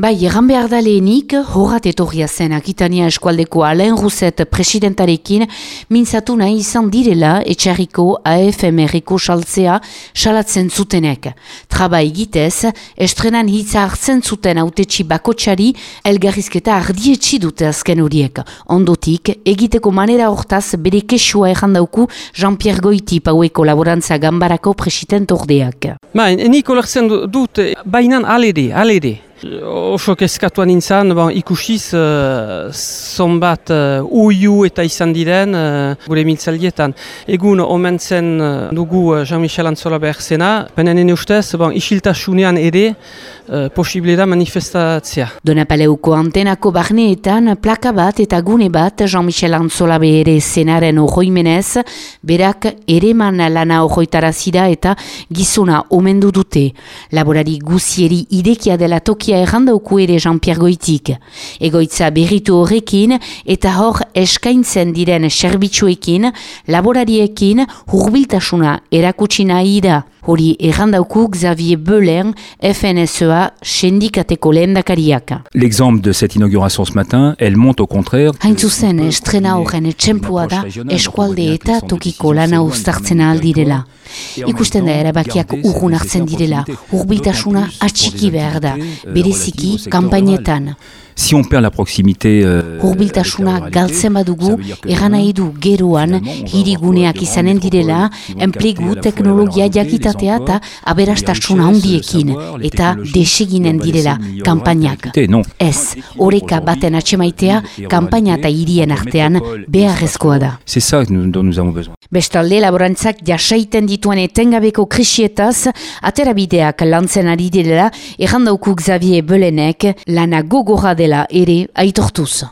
Bai, egan behar da lehenik, horat etorria zen Akitania eskualdeko Alain Rousset presidentarekin mintzatu nahi izan direla etxarriko AFMR-eko saltzea salatzen zutenek. Traba egitez, estrenan hitza hartzen zuten autetxi bakotxari elgarrizketa ardietxi dute azken horiek. Ondotik, egiteko manera hortaz bere kesua dauku Jean-Pierre Goiti paueko laborantza gambarako president ordeak. Ba, nik olertzen dut, bainan alede, alede. Oso kezkatuan nintzen, bon, ikusiz uh, zonbat uh, uiu eta izan diren uh, gure miltzaldietan. Egun omen zen uh, dugu uh, Jean-Michel Antzola behar zena, benen ene ustez, bon, isiltasunean ere uh, posible da manifestatzea. Donapaleuko antenako barneetan plaka bat eta gune bat Jean-Michel Antzola ere zenaren ohoimenez, berak ere man lana ohoitarazida eta gizuna omendu dute. Laborari guzieri idekia dela toki tokia errandauku ere Jean-Pierre Goitik. Egoitza berritu horrekin eta hor eskaintzen diren serbitzuekin, laborariekin hurbiltasuna erakutsi nahi da. Hori errandauku Xavier Belen, FNSEA, sendikateko lehendakariak. L'exemple de cette inauguration ce matin, elle monte au contraire. Hain zuzen, estrena horren etxempua da, eskualde eta tokiko lana uztartzen aldirela. Ikusten da erabakiak urgun hartzen direla, urbiltasuna atxiki behar da, bereziki kampainetan. Si on perd la proximité... Euh, Urbiltasuna galtzen badugu, eran nahi du geroan, hiriguneak izanen direla, enplegu teknologia jakitatea eta aberastasuna handiekin, eta deseginen direla, kampainak. Ez, oreka baten atxemaitea, kampaina eta hirien artean beharrezkoa da. C'est ça dont nous avons besoin. Bestalde, laborantzak jasaiten dituen etengabeko krisietaz, aterabideak lantzen ari direla, errandaukuk Xavier Belenek, lana gogorra dela ere aitortuz.